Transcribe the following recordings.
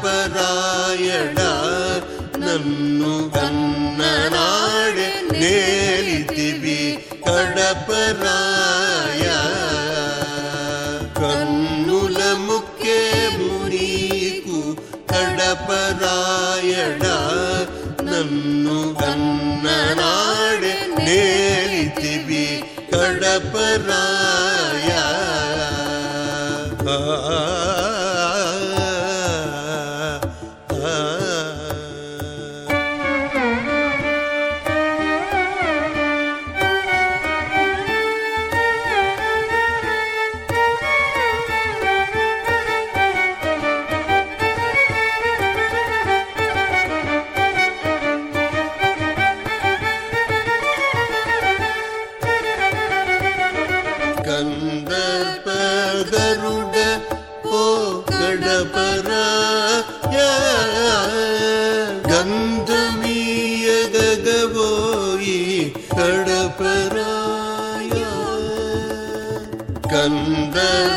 ಪರಾಯಣ ನನ್ನು ಕನ್ನನಾಡೆ ನೇರಿತಿವಿ ಕಡಪರಾಯ ಕನ್ನುಲ ಮುಖ್ಯ ಮುರೀಕು ಕಡಪರಾಯಣ ನನ್ನು ಕನ್ನನಾಡೆ ನೇರಿತಿವಿ ಕಡಪರಾಯ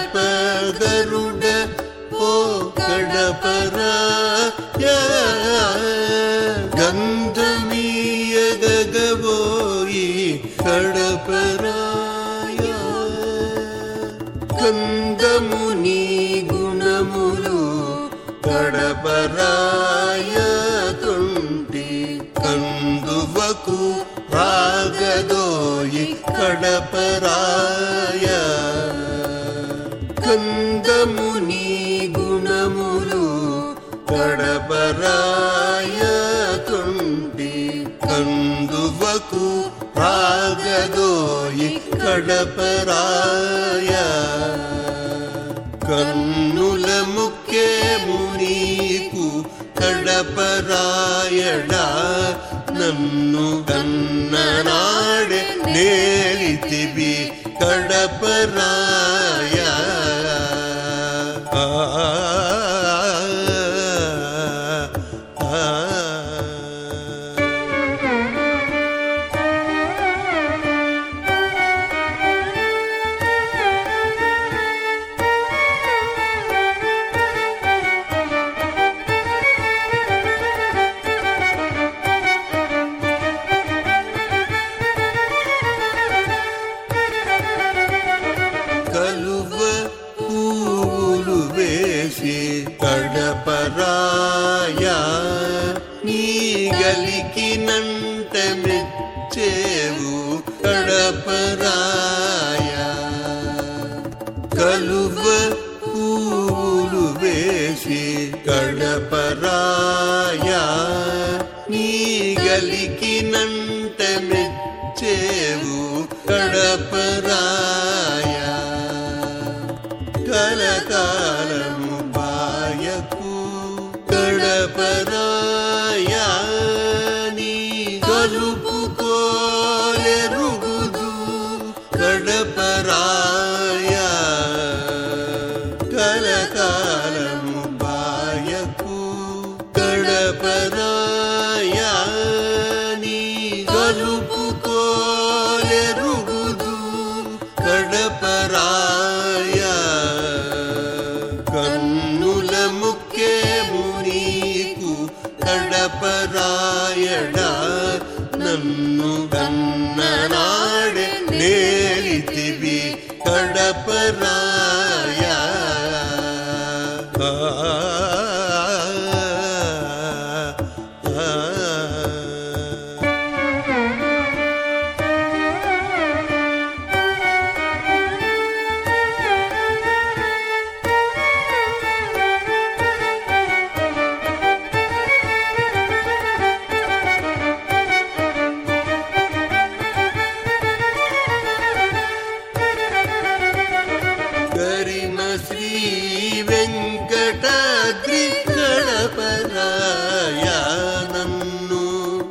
కందర్పగరుడ ఓ గడపరాయ గంధమీయగగబోయి కడపరాయ గంధముని గుణములు కడపరాయ తుంటి కందువకు రాగదోయి కడపరాయ ಕಡಬರಾಯ ತುಂಡಿ ಕಂದುವಕು ಭಾಗದೋಯಿ ಕಡಪರಾಯ ಕನ್ನುಲ ಮುಖ್ಯ ಮುನೀಕು ಕಡಪರಾಯಡ ನನ್ನು ಕನ್ನನಾಡೆ ನೇಳಿತಿವಿ ಕಡಪರಾಯ కడపరాయ నీ గలికినంత మెచ్చేవు కడపరాయ. కలువ పూలు వేసి కడపరాయ నీ గలికినంత ಕಡಪರಾಯ. पराया कलकाय ಕಡಪರಾಯ. पराया रुगुदु कड परायामुे मुनि कु कड परायड ननु गन् கடப்பரா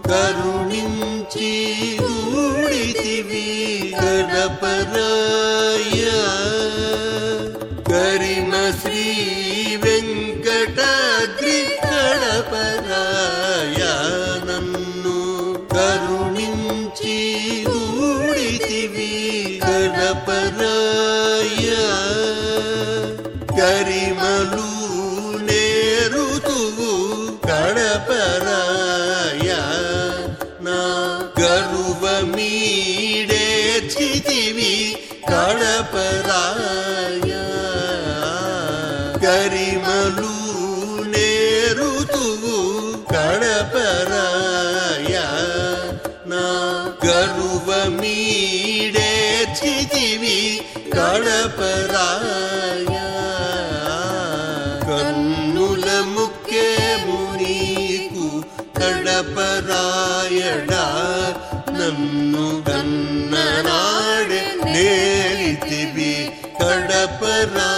కరుణించి దూడితివి గణపరాయ. కరిమ శ్రీ వెంకటాద్రి గణపరాయ నన్ను కరుణించి దూడితివి గణపరాయ. కరిమలు నేరుతువు కడపరాయ కడపరాయ గరిమలు నేరుతువు కడపరాయ నా గరువ మీడేచితివి కడపరాయ కన్నుల ముక్కే మునీకు కడపరాయడా నన్ను नेरिति बि तडपरा